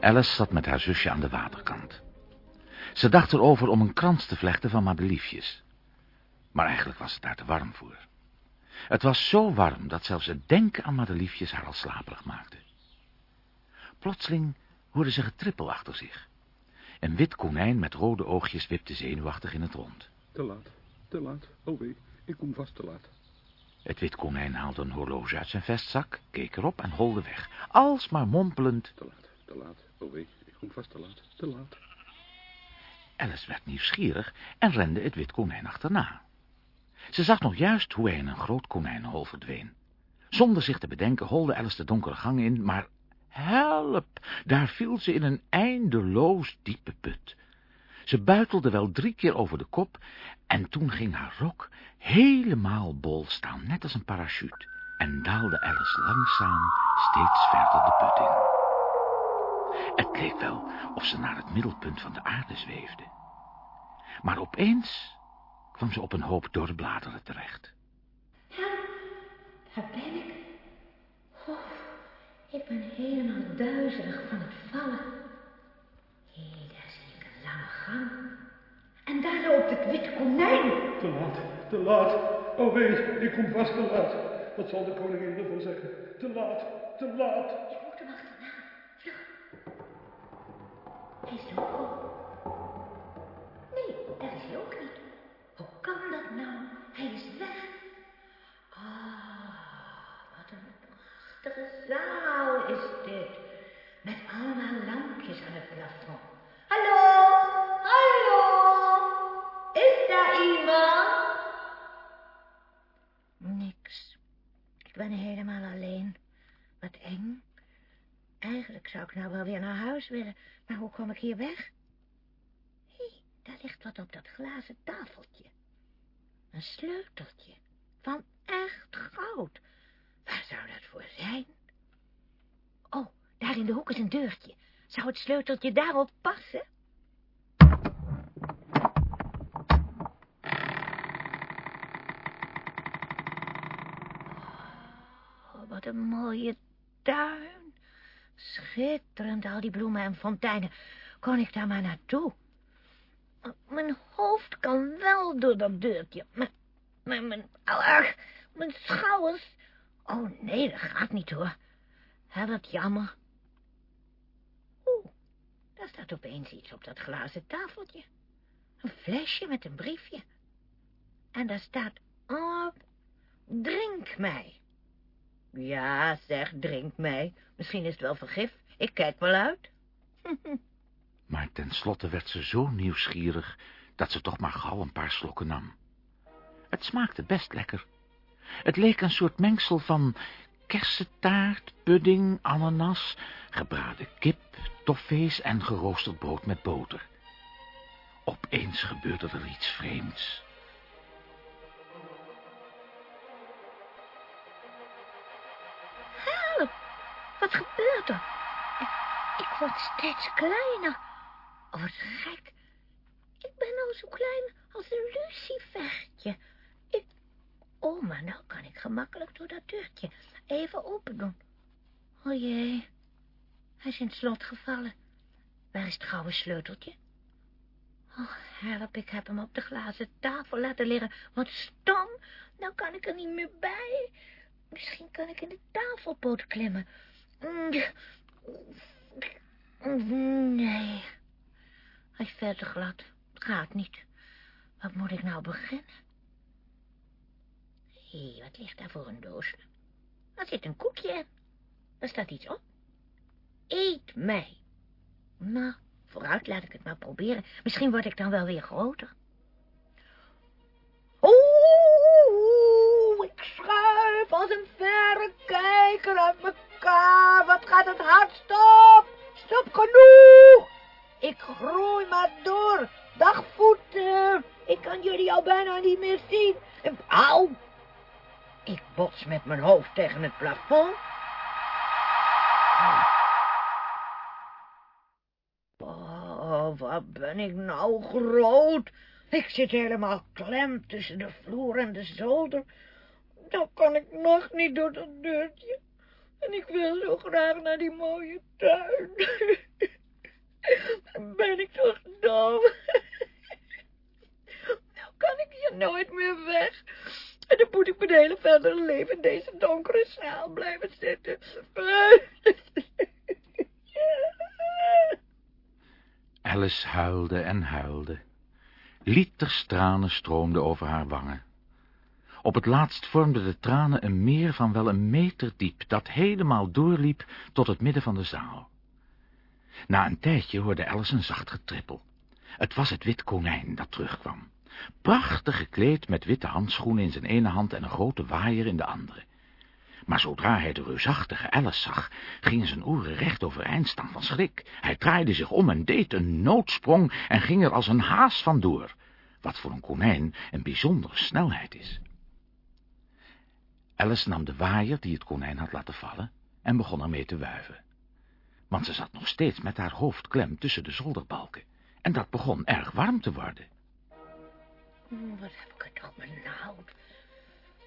Alice zat met haar zusje aan de waterkant. Ze dacht erover om een krans te vlechten van madeliefjes. Maar eigenlijk was het daar te warm voor. Het was zo warm dat zelfs het denken aan madeliefjes haar al slaperig maakte. Plotseling hoorde ze getrippel achter zich. Een wit konijn met rode oogjes wipte zenuwachtig in het rond. Te laat, te laat. Oh wee, ik kom vast te laat. Het wit konijn haalde een horloge uit zijn vestzak, keek erop en holde weg. Alsmaar mompelend. Te laat, te laat. Oh wee, ik kom vast te laat, te laat. Alice werd nieuwsgierig en rende het wit konijn achterna. Ze zag nog juist hoe hij in een groot konijnenhol verdween. Zonder zich te bedenken holde Alice de donkere gang in, maar help, daar viel ze in een eindeloos diepe put. Ze buitelde wel drie keer over de kop en toen ging haar rok helemaal bol staan, net als een parachute, en daalde Alice langzaam steeds verder de put in. Het leek wel of ze naar het middelpunt van de aarde zweefde. Maar opeens kwam ze op een hoop dorre bladeren terecht. Ja, daar ben ik. Oh, ik ben helemaal duizelig van het vallen. Hé, daar zie ik een lange gang. En daar loopt het witte konijn. Te laat, te laat. Oh wee, ik kom vast te laat. Wat zal de koningin ervan zeggen? Te laat, te laat. Ik moet hem achterna. Vlug. Is doodgekomen. Nee, daar is hij ook niet. Hoe kan dat nou? Hij is weg. Ah, wat een prachtige zaal is dit. Met allemaal lampjes aan het plafond. Hallo, hallo. Is daar iemand? Niks. Ik ben helemaal alleen. Wat eng. Eigenlijk zou ik nou wel weer naar huis willen, maar hoe kom ik hier weg? Hé, daar ligt wat op dat glazen tafeltje. Een sleuteltje. Van echt goud. Waar zou dat voor zijn? Oh, daar in de hoek is een deurtje. Zou het sleuteltje daarop passen? Oh, wat een mooie tuin. Schitterend, al die bloemen en fonteinen. Kon ik daar maar naartoe? Mijn hoofd kan wel door dat deurtje, maar, mijn, ach, mijn schouders... Oh, nee, dat gaat niet, hoor. Hè, wat jammer. Oeh, daar staat opeens iets op dat glazen tafeltje. Een flesje met een briefje. En daar staat op, drink mij. Ja, zeg, drink mij. Misschien is het wel vergif. Ik kijk wel uit. Maar tenslotte werd ze zo nieuwsgierig dat ze toch maar gauw een paar slokken nam. Het smaakte best lekker. Het leek een soort mengsel van kersentaart, pudding, ananas, gebraden kip, toffees en geroosterd brood met boter. Opeens gebeurde er iets vreemds. Wat gebeurt er? Ik, ik word steeds kleiner. Oh, wat gek. Ik ben al zo klein als een lucifertje. Ik... Oh, maar nou kan ik gemakkelijk door dat deurtje even open doen. O jee, hij is in het slot gevallen. Waar is het gouden sleuteltje? Oh, help, ik heb hem op de glazen tafel laten liggen. Wat stom, nou kan ik er niet meer bij. Misschien kan ik in de tafelpoot klimmen. Nee, hij is te glad. Het gaat niet. Wat moet ik nou beginnen? Hé, wat ligt daar voor een doosje? Er zit een koekje in. Er staat iets op. Eet mij. Nou, vooruit laat ik het maar proberen. Misschien word ik dan wel weer groter. Oeh, ik schuif als een verrekijker uit Wat gaat het hard? Stop! Stop genoeg! Ik groei maar door. Dag voeten. Ik kan jullie al bijna niet meer zien. Auw! Ik bots met mijn hoofd tegen het plafond. Oh, wat ben ik nou groot. Ik zit helemaal klem tussen de vloer en de zolder. Dan kan ik nog niet door dat deurtje. En ik wil zo graag naar die mooie tuin. Ben ik toch dom. Nou kan ik hier nooit meer weg. En dan moet ik mijn hele verdere leven in deze donkere zaal blijven zitten. Alice huilde en huilde. Liters tranen stroomden over haar wangen. Op het laatst vormden de tranen een meer van wel een meter diep, dat helemaal doorliep tot het midden van de zaal. Na een tijdje hoorde Alice een zacht getrippel. Het was het wit konijn dat terugkwam. Prachtig gekleed met witte handschoenen in zijn ene hand en een grote waaier in de andere. Maar zodra hij de reusachtige Alice zag, gingen zijn oren recht overeind staan van schrik. Hij draaide zich om en deed een noodsprong en ging er als een haas vandoor, wat voor een konijn een bijzondere snelheid is. Alice nam de waaier die het konijn had laten vallen en begon ermee te wuiven. Want ze zat nog steeds met haar hoofd klem tussen de zolderbalken en dat begon erg warm te worden. Wat heb ik er toch benauwd.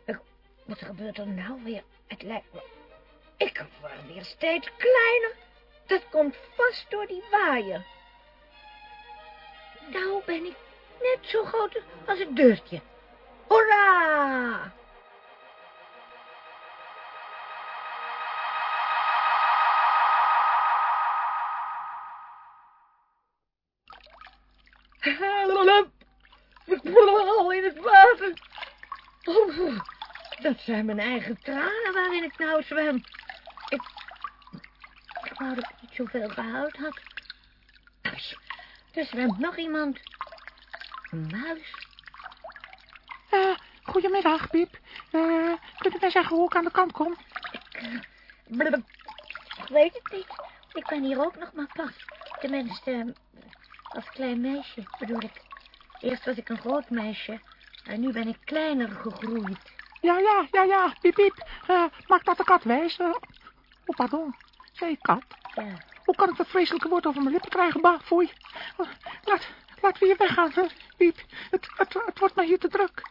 Ik, wat gebeurt er nou weer? Het lijkt me... Ik word weer steeds kleiner. Dat komt vast door die waaier. Nou ben ik net zo groot als het deurtje. Hoera! Al in het water. Oh, dat zijn mijn eigen tranen waarin ik nou zwem. Ik, ik wou dat ik niet zoveel gehouden had. Er zwemt nog iemand. Een muis. Uh, goedemiddag, Piep. Uh, kunt u mij zeggen hoe ik aan de kant kom? Ik, uh, ik weet het niet. Ik ben hier ook nog maar pas. Tenminste, als klein meisje bedoel ik. Eerst was ik een groot meisje en nu ben ik kleiner gegroeid. Ja, ja, ja, ja, piep, piep. Uh, maak dat de kat wijs. Uh, oh, pardon. Zei ik kat? Ja. Hoe kan ik dat vreselijke woord over mijn lippen krijgen? Bah, foei. Uh, laat, laten we hier weggaan, piep. Het, het, het wordt mij hier te druk.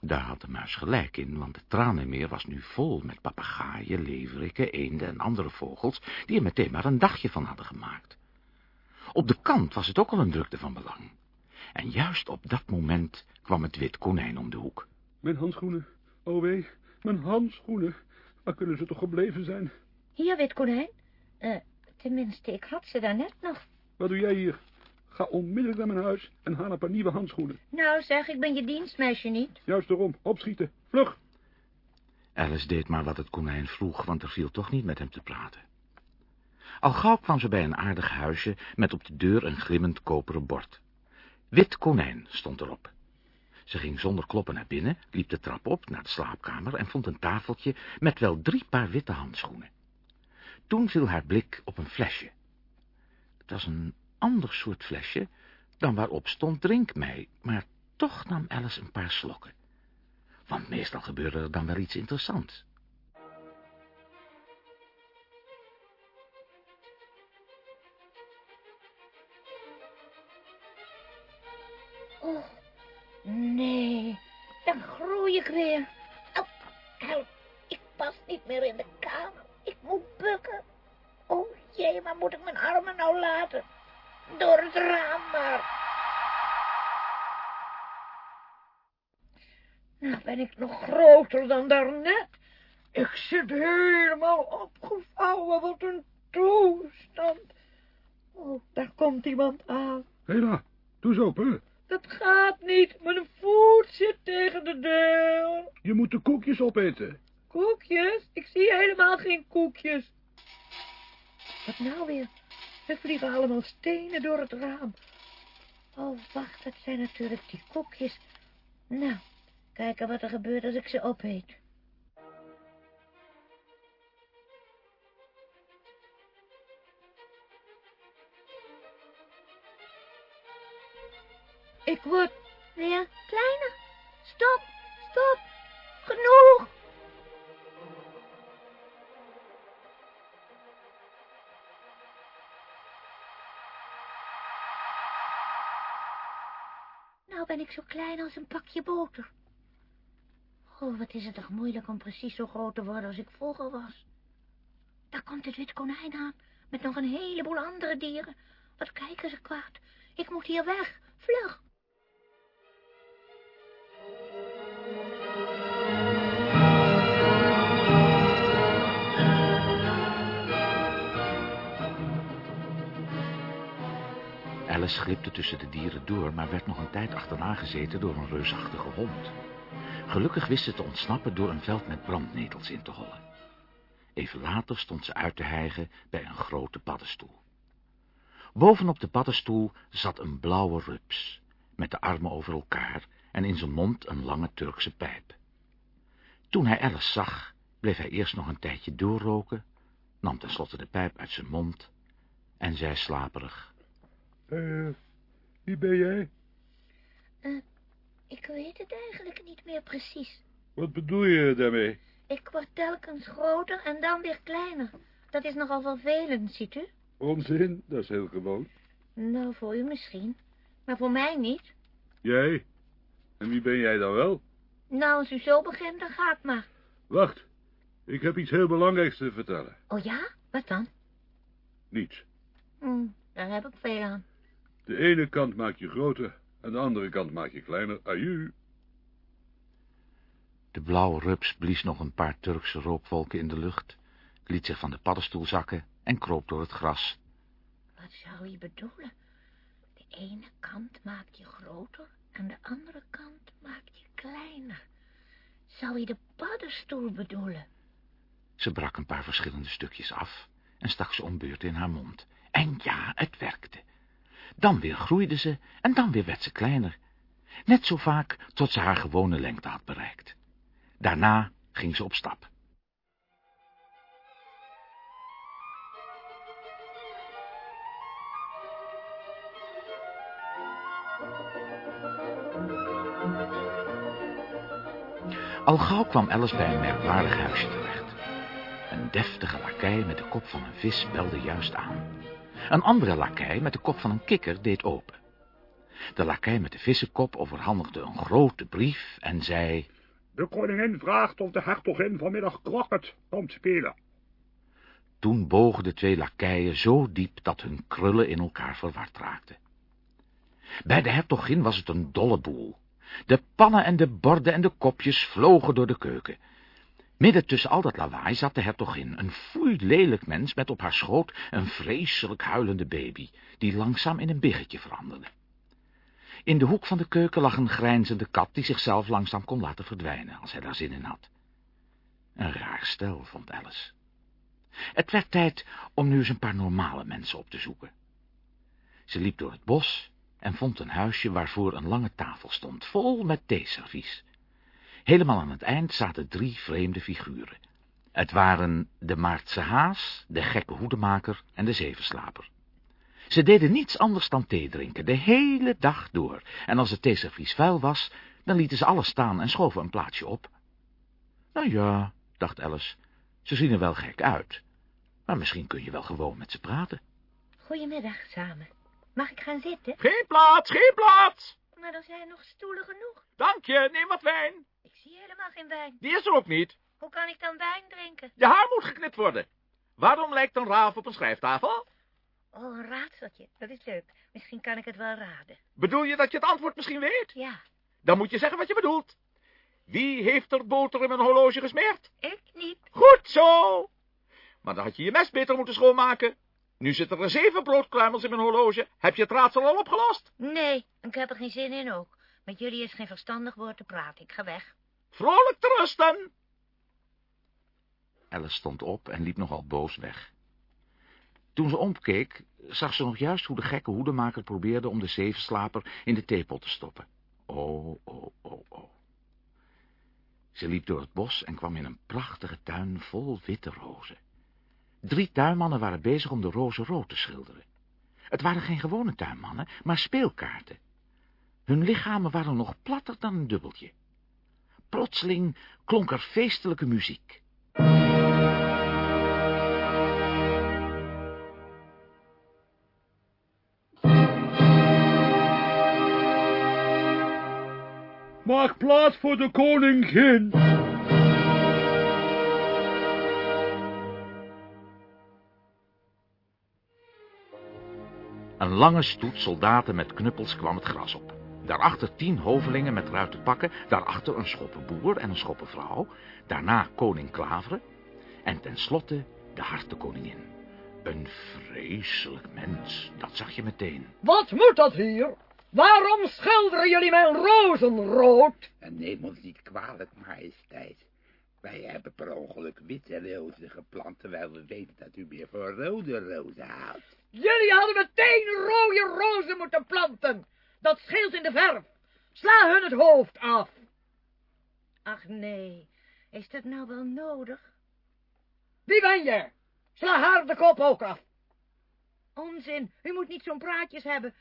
Daar had de muis gelijk in, want het tranenmeer was nu vol met papegaaien, leeuweriken, eenden en andere vogels, die er meteen maar een dagje van hadden gemaakt. Op de kant was het ook al een drukte van belang. En juist op dat moment kwam het wit konijn om de hoek. Mijn handschoenen, oh wee, mijn handschoenen. Waar kunnen ze toch gebleven zijn? Hier, wit konijn. Uh, tenminste, ik had ze daar net nog. Wat doe jij hier? Ga onmiddellijk naar mijn huis en haal een paar nieuwe handschoenen. Nou zeg, ik ben je dienstmeisje niet. Juist erom, opschieten, vlug. Alice deed maar wat het konijn vroeg, want er viel toch niet met hem te praten. Al gauw kwam ze bij een aardig huisje met op de deur een glimmend koperen bord. Wit konijn stond erop. Ze ging zonder kloppen naar binnen, liep de trap op naar de slaapkamer en vond een tafeltje met wel drie paar witte handschoenen. Toen viel haar blik op een flesje. Het was een ander soort flesje dan waarop stond drink mij, maar toch nam Alice een paar slokken. Want meestal gebeurde er dan wel iets interessants. Nee, dan groei ik weer. Oh, help, ik pas niet meer in de kamer. Ik moet bukken. Oh jee, waar moet ik mijn armen nou laten? Door het raam maar. Nou ben ik nog groter dan daarnet. Ik zit helemaal opgevouwen, wat een toestand. Oh, daar komt iemand aan. Hela, doe eens open. Dat gaat niet, mijn voet zit tegen de deur. Je moet de koekjes opeten. Koekjes? Ik zie helemaal geen koekjes. Wat nou weer? Er vliegen allemaal stenen door het raam. Oh, wacht, dat zijn natuurlijk die koekjes. Nou, kijken wat er gebeurt als ik ze opeet. Ik word weer kleiner. Stop, stop. Genoeg. Nou ben ik zo klein als een pakje boter. Oh, wat is het toch moeilijk om precies zo groot te worden als ik vroeger was. Daar komt het wit konijn aan, met nog een heleboel andere dieren. Wat kijken ze kwaad. Ik moet hier weg, vlug. Alice glipte tussen de dieren door, maar werd nog een tijd achterna gezeten door een reusachtige hond. Gelukkig wist ze te ontsnappen door een veld met brandnetels in te hollen. Even later stond ze uit te hijgen bij een grote paddenstoel. Bovenop de paddenstoel zat een blauwe rups, met de armen over elkaar en in zijn mond een lange Turkse pijp. Toen hij Alice zag, bleef hij eerst nog een tijdje doorroken, nam tenslotte de pijp uit zijn mond en zei slaperig... Eh, wie ben jij? Uh, ik weet het eigenlijk niet meer precies. Wat bedoel je daarmee? Ik word telkens groter en dan weer kleiner. Dat is nogal vervelend, ziet u? Onzin, dat is heel gewoon. Nou, voor u misschien, maar voor mij niet. Jij? En wie ben jij dan wel? Nou, als u zo begint, dan gaat maar. Wacht, ik heb iets heel belangrijks te vertellen. Oh ja? Wat dan? Niets. Hm, daar heb ik veel aan. De ene kant maak je groter en de andere kant maak je kleiner. Aju. De blauwe rups blies nog een paar Turkse rookwolken in de lucht, liet zich van de paddenstoel zakken en kroop door het gras. Wat zou je bedoelen? De ene kant maak je groter en de andere kant maak je kleiner. Zou je de paddenstoel bedoelen? Ze brak een paar verschillende stukjes af en stak ze om beurt in haar mond. En ja, het werkte. Dan weer groeide ze en dan weer werd ze kleiner. Net zo vaak tot ze haar gewone lengte had bereikt. Daarna ging ze op stap. Al gauw kwam Alice bij een merkwaardig huisje terecht. Een deftige lakij met de kop van een vis belde juist aan. Een andere lakij met de kop van een kikker deed open. De lakij met de vissenkop overhandigde een grote brief en zei... De koningin vraagt of de hertogin vanmiddag kroket komt spelen. Toen bogen de twee lakeien zo diep dat hun krullen in elkaar verward raakten. Bij de hertogin was het een dolle boel. De pannen en de borden en de kopjes vlogen door de keuken. Midden tussen al dat lawaai zat de hertogin, een foeilelijk mens met op haar schoot een vreselijk huilende baby, die langzaam in een biggetje veranderde. In de hoek van de keuken lag een grijnzende kat die zichzelf langzaam kon laten verdwijnen, als hij daar zin in had. Een raar stel, vond Alice. Het werd tijd om nu eens een paar normale mensen op te zoeken. Ze liep door het bos en vond een huisje waarvoor een lange tafel stond, vol met theeservies. Helemaal aan het eind zaten drie vreemde figuren. Het waren de Maartse haas, de gekke hoedemaker en de zevenslaper. Ze deden niets anders dan thee drinken, de hele dag door. En als het theeservies vuil was, dan lieten ze alles staan en schoven een plaatsje op. Nou ja, dacht Alice, ze zien er wel gek uit. Maar misschien kun je wel gewoon met ze praten. Goedemiddag, samen. Mag ik gaan zitten? Geen plaats, geen plaats. Maar er zijn nog stoelen genoeg. Dank je, neem wat wijn. Ik zie helemaal geen wijn. Die is er ook niet. Hoe kan ik dan wijn drinken? Je haar moet geknipt worden. Waarom lijkt een raaf op een schrijftafel? Oh, een raadseltje. Dat is leuk. Misschien kan ik het wel raden. Bedoel je dat je het antwoord misschien weet? Ja. Dan moet je zeggen wat je bedoelt. Wie heeft er boter in mijn horloge gesmeerd? Ik niet. Goed zo. Maar dan had je je mes beter moeten schoonmaken. Nu zitten er zeven broodkruimels in mijn horloge. Heb je het raadsel al opgelost? Nee, ik heb er geen zin in ook. Met jullie is geen verstandig woord te praten. Ik ga weg. Vrolijk te rusten. Alice stond op en liep nogal boos weg. Toen ze omkeek, zag ze nog juist hoe de gekke hoedemaker probeerde om de zevenslaper in de theepot te stoppen. Oh, oh, oh, oh. Ze liep door het bos en kwam in een prachtige tuin vol witte rozen. Drie tuinmannen waren bezig om de rozen rood te schilderen. Het waren geen gewone tuinmannen, maar speelkaarten. Hun lichamen waren nog platter dan een dubbeltje. Plotseling klonk er feestelijke muziek. Maak plaats voor de koningin. Een lange stoet soldaten met knuppels kwam het gras op. Daarachter tien hovelingen met ruiten pakken, daarachter een schoppenboer en een schoppenvrouw, daarna koning Klaveren en tenslotte de harte koningin. Een vreselijk mens, dat zag je meteen. Wat moet dat hier? Waarom schilderen jullie mijn rozen rood? En neem ons niet kwalijk, majesteit. Wij hebben per ongeluk witte rozen geplant, terwijl we weten dat u meer voor rode rozen houdt. Jullie hadden meteen rode rozen moeten planten. Dat scheelt in de verf. Sla hun het hoofd af. Ach nee, is dat nou wel nodig? Wie ben je? Sla haar de kop ook af. Onzin, u moet niet zo'n praatjes hebben.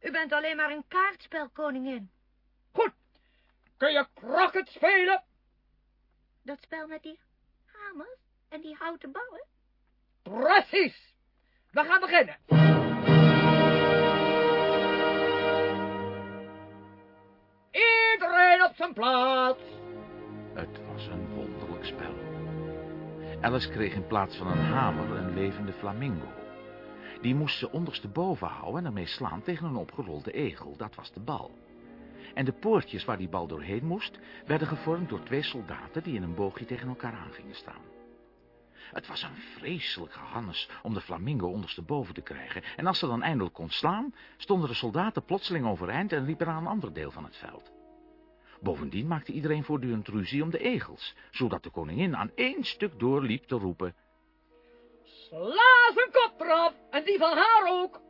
U bent alleen maar een kaartspelkoningin. Goed. Kun je kroket spelen? Dat spel met die hamers en die houten ballen? Precies. We gaan beginnen. Iedereen op zijn plaats. Het was een wonderlijk spel. Alice kreeg in plaats van een hamer een levende flamingo. Die moest ze ondersteboven houden en ermee slaan tegen een opgerolde egel. Dat was de bal. En de poortjes waar die bal doorheen moest, werden gevormd door twee soldaten die in een boogje tegen elkaar aan gingen staan. Het was een vreselijk gehannes om de flamingo ondersteboven te krijgen. En als ze dan eindelijk kon slaan, stonden de soldaten plotseling overeind en liepen naar een ander deel van het veld. Bovendien maakte iedereen voortdurend ruzie om de egels, zodat de koningin aan één stuk doorliep te roepen. Sla zijn kop eraf en die van haar ook.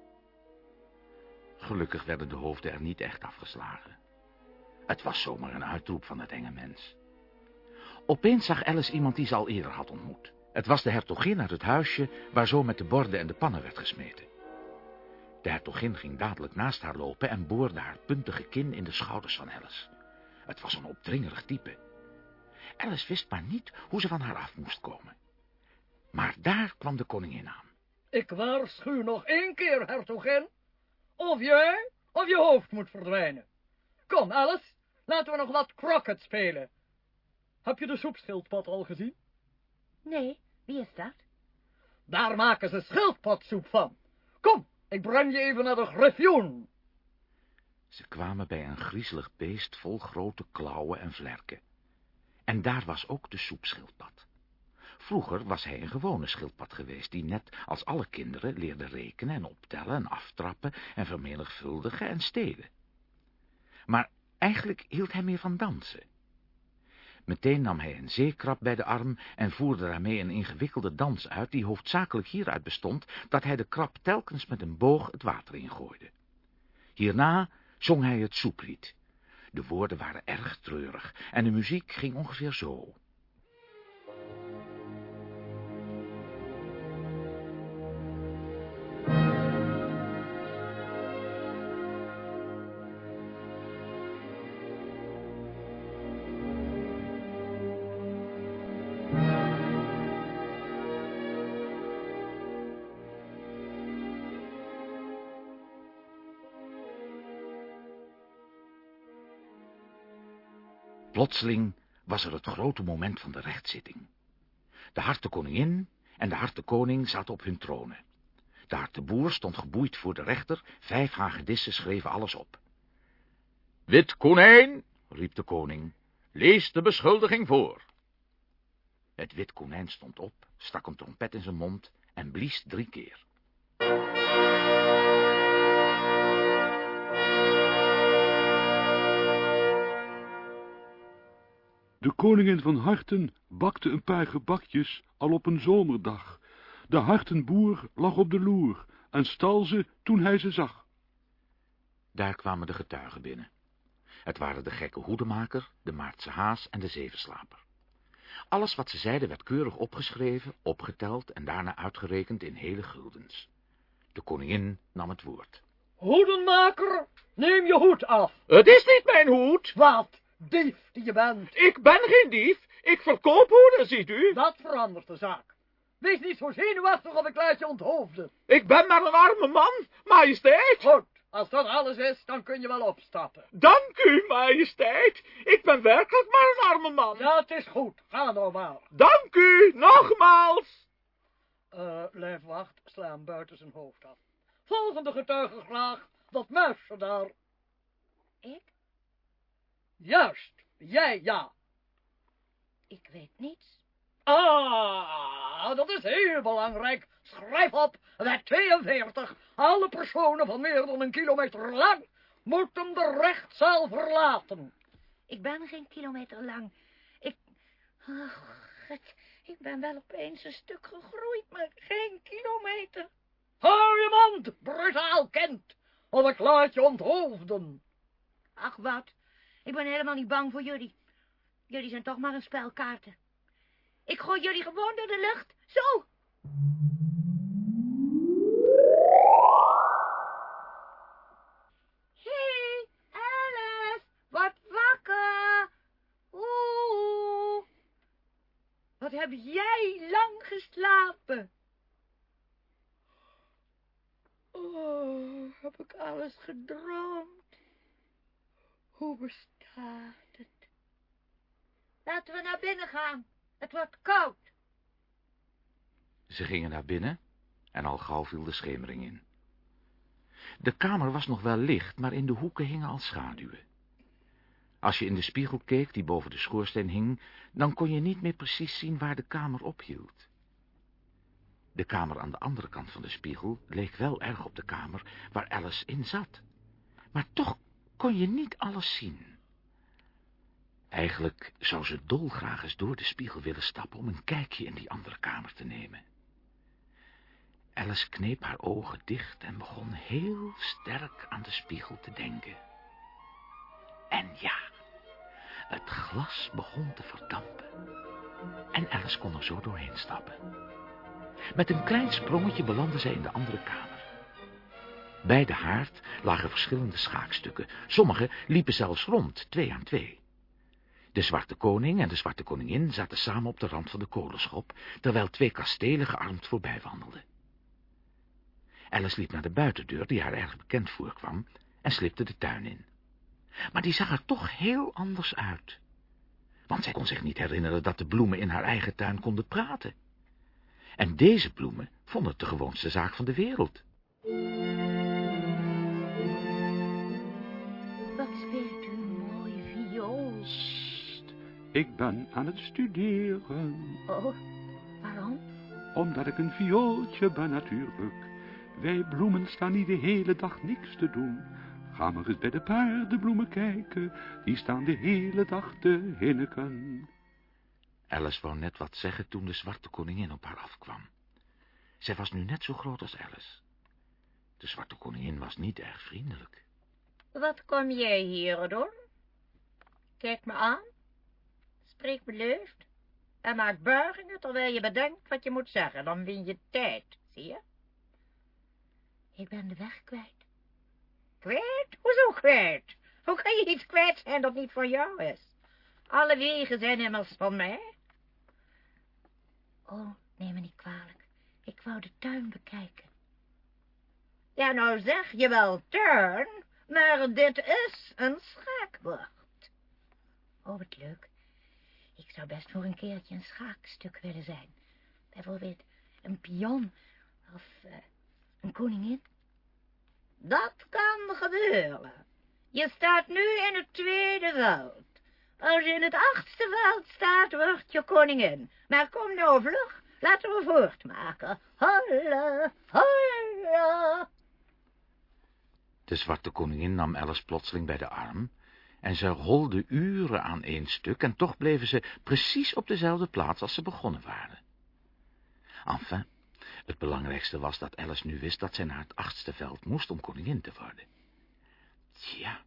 Gelukkig werden de hoofden er niet echt afgeslagen. Het was zomaar een uitroep van het enge mens. Opeens zag Alice iemand die ze al eerder had ontmoet. Het was de hertogin uit het huisje waar zo met de borden en de pannen werd gesmeten. De hertogin ging dadelijk naast haar lopen en boorde haar puntige kin in de schouders van Alice. Het was een opdringerig type. Alice wist maar niet hoe ze van haar af moest komen. Maar daar kwam de koningin aan. Ik waarschuw nog één keer, hertogin. Of jij, of je hoofd moet verdwijnen. Kom, Alice, laten we nog wat croquet spelen. Heb je de soepschildpad al gezien? Nee, wie is dat? Daar maken ze schildpadsoep van. Kom, ik breng je even naar de griffioen. Ze kwamen bij een griezelig beest vol grote klauwen en vlerken. En daar was ook de soepschildpad. Vroeger was hij een gewone schildpad geweest, die net als alle kinderen leerde rekenen en optellen en aftrappen en vermenigvuldigen en stelen. Maar eigenlijk hield hij meer van dansen. Meteen nam hij een zeekrab bij de arm en voerde daarmee een ingewikkelde dans uit, die hoofdzakelijk hieruit bestond dat hij de krab telkens met een boog het water ingooide. Hierna zong hij het soeplied. De woorden waren erg treurig en de muziek ging ongeveer zo. Plotseling was er het grote moment van de rechtszitting. De harte koningin en de harte koning zaten op hun tronen. De harte boer stond geboeid voor de rechter, vijf hagedissen schreven alles op. Wit konijn, riep de koning, lees de beschuldiging voor. Het wit konijn stond op, stak een trompet in zijn mond en blies drie keer. De koningin van Harten bakte een paar gebakjes al op een zomerdag. De hartenboer lag op de loer en stal ze toen hij ze zag. Daar kwamen de getuigen binnen. Het waren de gekke hoedemaker, de Maartse haas en de zevenslaper. Alles wat ze zeiden werd keurig opgeschreven, opgeteld en daarna uitgerekend in hele guldens. De koningin nam het woord. Hoedenmaker, neem je hoed af. Het is niet mijn hoed. Wat, dief die je bent. Ik ben geen dief. Ik verkoop hoeden, ziet u. Dat verandert de zaak. Wees niet zo zenuwachtig of ik laat je onthoofden. Ik ben maar een arme man, majesteit. Goed, Als dat alles is, dan kun je wel opstappen. Dank u, majesteit. Ik ben werkelijk maar een arme man. Dat is goed. Ga nou maar. Dank u, nogmaals. Eh, lijfwacht, sla hem buiten zijn hoofd af. Volgende getuige graag, dat muisje daar. Ik? Juist, jij ja. Ik weet niets. Ah, dat is heel belangrijk. Schrijf op, wet 42. Alle personen van meer dan een kilometer lang moeten de rechtszaal verlaten. Ik ben geen kilometer lang. Ik... Oh, God, ik ben wel opeens een stuk gegroeid, maar geen kilometer. Hou je mond, brutaal kind, of ik laat je onthoofden. Ach, wat. Ik ben helemaal niet bang voor jullie. Jullie zijn toch maar een spel kaarten. Ik gooi jullie gewoon door de lucht. Zo. Hey, Alice, word wakker. Oeh. Wat heb jij lang geslapen? Oh, heb ik alles gedroomd? Hoe bestaat het? Laten we naar binnen gaan. Het wordt koud. Ze gingen naar binnen en al gauw viel de schemering in. De kamer was nog wel licht, maar in de hoeken hingen al schaduwen. Als je in de spiegel keek die boven de schoorsteen hing, dan kon je niet meer precies zien waar de kamer ophield. De kamer aan de andere kant van de spiegel leek wel erg op de kamer waar Alice in zat. Maar toch kon je niet alles zien. Eigenlijk zou ze dolgraag eens door de spiegel willen stappen om een kijkje in die andere kamer te nemen. Alice kneep haar ogen dicht en begon heel sterk aan de spiegel te denken. En ja, het glas begon te verdampen. En Alice kon er zo doorheen stappen. Met een klein sprongetje belandde zij in de andere kamer. Bij de haard lagen verschillende schaakstukken. Sommige liepen zelfs rond, twee aan twee. De zwarte koning en de zwarte koningin zaten samen op de rand van de kolenschop, terwijl twee kastelen gearmd voorbij wandelden. Alice liep naar de buitendeur, die haar erg bekend voorkwam, en slipte de tuin in. Maar die zag er toch heel anders uit. Want zij kon zich niet herinneren dat de bloemen in haar eigen tuin konden praten. En deze bloemen vonden het de gewoonste zaak van de wereld. Ik ben aan het studeren. Oh, waarom? Omdat ik een viooltje ben natuurlijk. Wij bloemen staan niet de hele dag niks te doen. Ga maar eens bij de paardenbloemen kijken. Die staan de hele dag te hinneken. Alice wou net wat zeggen toen de zwarte koningin op haar afkwam. Zij was nu net zo groot als Alice. De zwarte koningin was niet erg vriendelijk. Wat kom jij hier doen? Kijk me aan. Spreek beleefd. En maak buigingen terwijl je bedenkt wat je moet zeggen. Dan win je tijd, zie je? Ik ben de weg kwijt. Kwijt? Hoezo kwijt? Hoe kan je iets kwijt zijn dat niet voor jou is? Alle wegen zijn immers van mij. Oh, neem me niet kwalijk. Ik wou de tuin bekijken. Ja, nou zeg je wel tuin, maar dit is een schaakbord. Oh, wat leuk. Ik zou best voor een keertje een schaakstuk willen zijn. Bijvoorbeeld een pion of uh, een koningin. Dat kan gebeuren. Je staat nu in het tweede veld. Als je in het achtste veld staat, word je koningin. Maar kom nou vlug, laten we voortmaken. Holla, holla. De zwarte koningin nam Alice plotseling bij de arm, en ze holde uren aan één stuk, en toch bleven ze precies op dezelfde plaats als ze begonnen waren. Enfin, het belangrijkste was dat Alice nu wist dat zij naar het achtste veld moest om koningin te worden. Tja,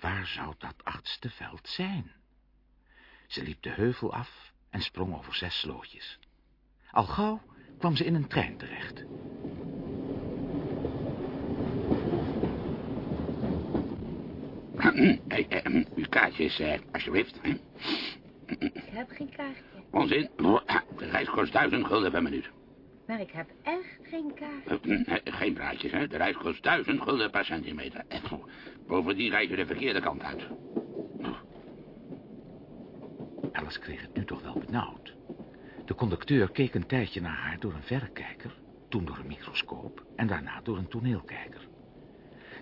waar zou dat achtste veld zijn? Ze liep de heuvel af en sprong over zes slootjes. Al gauw kwam ze in een trein terecht. Hey, eh, uw kaartjes, eh, alsjeblieft. Ik heb geen kaartje. Onzin. De reis kost duizend gulden per minuut. Maar ik heb echt geen kaart. Eh, nee, Geen praatjes, hè. De reis kost duizend gulden per centimeter. Bovendien rijd je de verkeerde kant uit. Alice kreeg het nu toch wel benauwd. De conducteur keek een tijdje naar haar door een verrekijker, toen door een microscoop en daarna door een toneelkijker.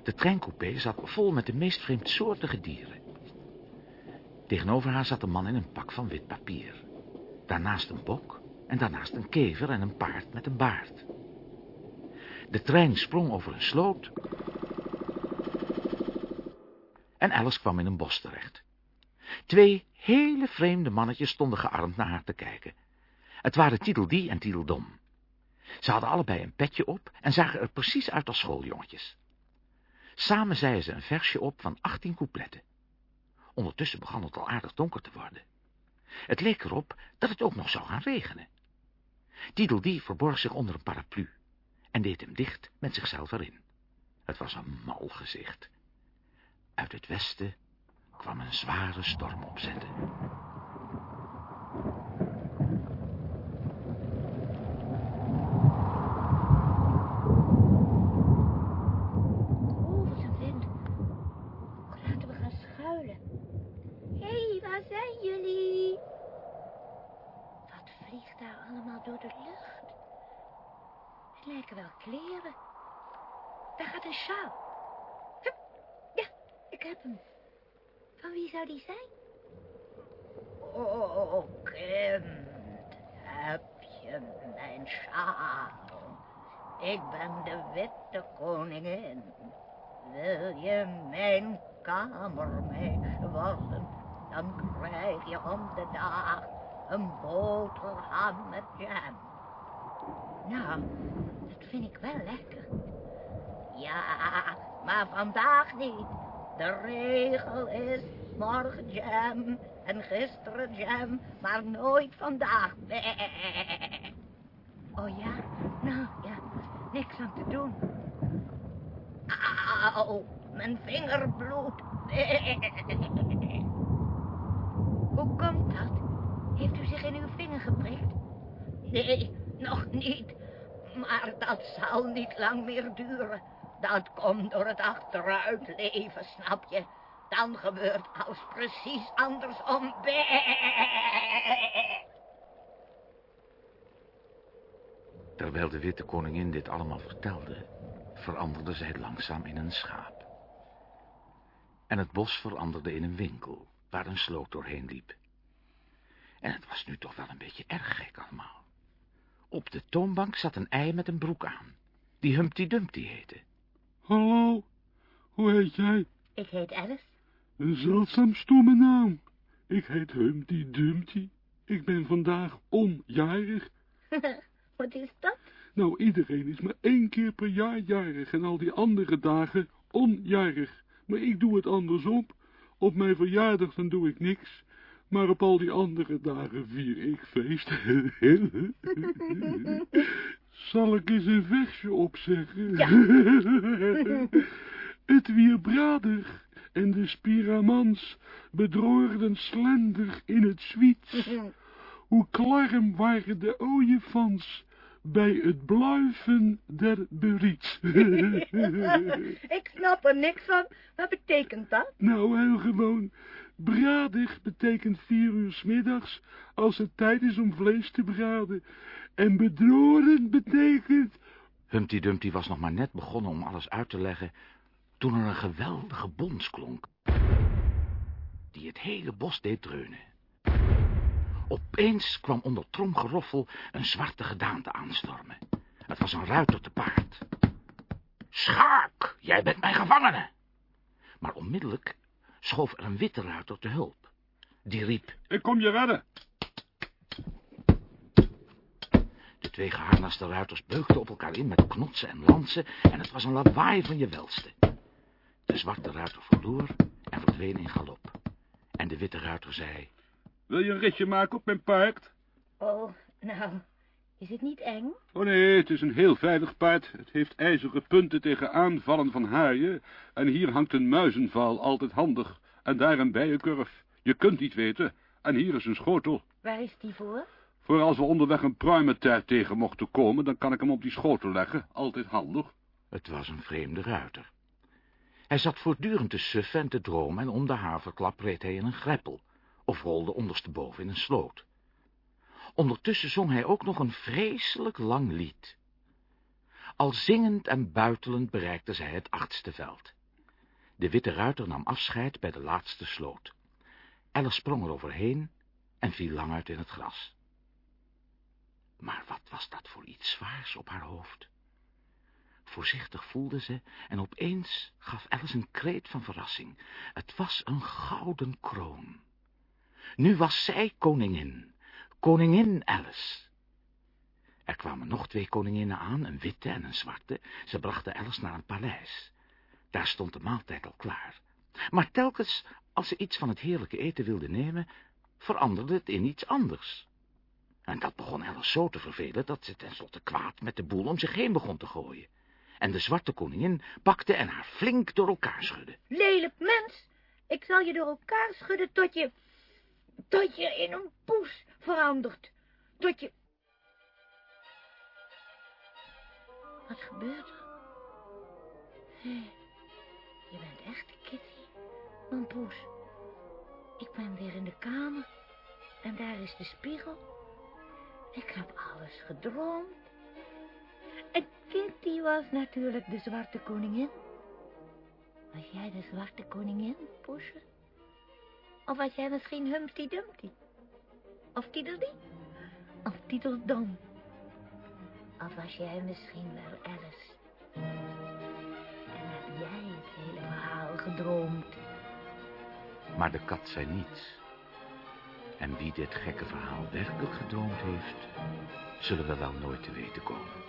De treincoupé zat vol met de meest vreemdsoortige dieren. Tegenover haar zat een man in een pak van wit papier. Daarnaast een bok en daarnaast een kever en een paard met een baard. De trein sprong over een sloot en Alice kwam in een bos terecht. Twee hele vreemde mannetjes stonden gearmd naar haar te kijken. Het waren Tiedeldie en Tiedeldom. Ze hadden allebei een petje op en zagen er precies uit als schooljongetjes. Samen zeiden ze een versje op van 18 coupletten. Ondertussen begon het al aardig donker te worden. Het leek erop dat het ook nog zou gaan regenen. Tiedeldie verborg zich onder een paraplu en deed hem dicht met zichzelf erin. Het was een mal gezicht. Uit het westen kwam een zware storm opzetten. Oh, wat een wind. Laten we gaan schuilen. Hé, hey, waar zijn jullie? Wat vliegt daar allemaal door de lucht? Het lijken wel kleren. Daar gaat een sjaal. Hup, ja, ik heb hem. Van wie zou die zijn? Oh, kind, heb je mijn sjaal? Ik ben de witte koningin. Mijn kamermeisje worden? Dan krijg je om de dag een boterham met jam. Nou, dat vind ik wel lekker. Ja, maar vandaag niet. De regel is morgen jam en gisteren jam, maar nooit vandaag. Oh ja? Nou ja, niks aan te doen. Auw, mijn vinger bloedt. Hoe komt dat? Heeft u zich in uw vinger geprikt? Nee, nog niet. Maar dat zal niet lang meer duren. Dat komt door het achteruit leven, snap je? Dan gebeurt alles precies andersom. Terwijl de witte koningin dit allemaal vertelde, veranderde zij langzaam in een schaap. En het bos veranderde in een winkel, waar een sloot doorheen liep. En het was nu toch wel een beetje erg gek allemaal. Op de toonbank zat een ei met een broek aan, die Humpty Dumpty heette. Hallo, hoe heet jij? Ik heet Alice. Een zeldzaam stomme naam. Ik heet Humpty Dumpty. Ik ben vandaag onjarig. Wat is dat? Nou, iedereen is maar één keer per jaar jarig en al die andere dagen onjarig. Maar ik doe het andersom. Op mijn verjaardag dan doe ik niks. Maar op al die andere dagen vier ik feest. Zal ik eens een versje opzeggen? Ja. het wier bradig en de spiramans bedroorden slender in het zwiet. Hoe klarm waren de ooievans bij het bluiven der beriet. ik snap er niks van. Wat betekent dat? nou, heel gewoon. Bradig betekent vier uur 's middags, als het tijd is om vlees te braden. En bedroren betekent... Humpty Dumpty was nog maar net begonnen om alles uit te leggen, toen er een geweldige bons klonk, die het hele bos deed dreunen. Opeens kwam onder tromgeroffel een zwarte gedaante aanstormen. Het was een ruiter te paard. Schaak, jij bent mijn gevangene. Maar onmiddellijk schoof er een witte ruiter te hulp. Die riep, Ik kom je redden. de twee geharnaste ruiters beukten op elkaar in met knotsen en lansen en het was een lawaai van je welste. De zwarte ruiter verloor en verdween in galop. En de witte ruiter zei, Wil je een ritje maken op mijn paard? Oh, nou, is het niet eng? Oh nee, het is een heel veilig paard. Het heeft ijzeren punten tegen aanvallen van haaien. En hier hangt een muizenval, altijd handig. En daar een bijenkurf. Je kunt niet weten. En hier is een schotel. Waar is die voor? Voor als we onderweg een pruimentaart tegen mochten komen, dan kan ik hem op die schotel leggen. Altijd handig. Het was een vreemde ruiter. Hij zat voortdurend te suffen en te dromen en om de haverklap reed hij in een greppel of rolde ondersteboven in een sloot. Ondertussen zong hij ook nog een vreselijk lang lied. Al zingend en buitelend bereikte zij het achtste veld. De witte ruiter nam afscheid bij de laatste sloot. Alice sprong er overheen en viel lang uit in het gras. Maar wat was dat voor iets zwaars op haar hoofd? Voorzichtig voelde ze en opeens gaf Alice een kreet van verrassing. Het was een gouden kroon. Nu was zij koningin, koningin Alice. Er kwamen nog twee koninginnen aan, een witte en een zwarte. Ze brachten Alice naar een paleis. Daar stond de maaltijd al klaar. Maar telkens, als ze iets van het heerlijke eten wilde nemen, veranderde het in iets anders. En dat begon Alice zo te vervelen, dat ze tenslotte kwaad met de boel om zich heen begon te gooien. En de zwarte koningin pakte en haar flink door elkaar schudde. Lelijk mens, ik zal je door elkaar schudden tot je, tot je in een poes verandert. Tot je... Wat gebeurt er? Je bent echt Kitty, mijn poes. Ik ben weer in de kamer en daar is de spiegel. Ik heb alles gedroomd. En Kitty was natuurlijk de zwarte koningin. Was jij de zwarte koningin, poesje? Of was jij misschien Humpty Dumpty? Of Tiddledy? Of Tiddeldom? Of was jij misschien wel Alice? En heb jij het hele verhaal gedroomd? Maar de kat zei niets. En wie dit gekke verhaal werkelijk gedroomd heeft, zullen we wel nooit te weten komen.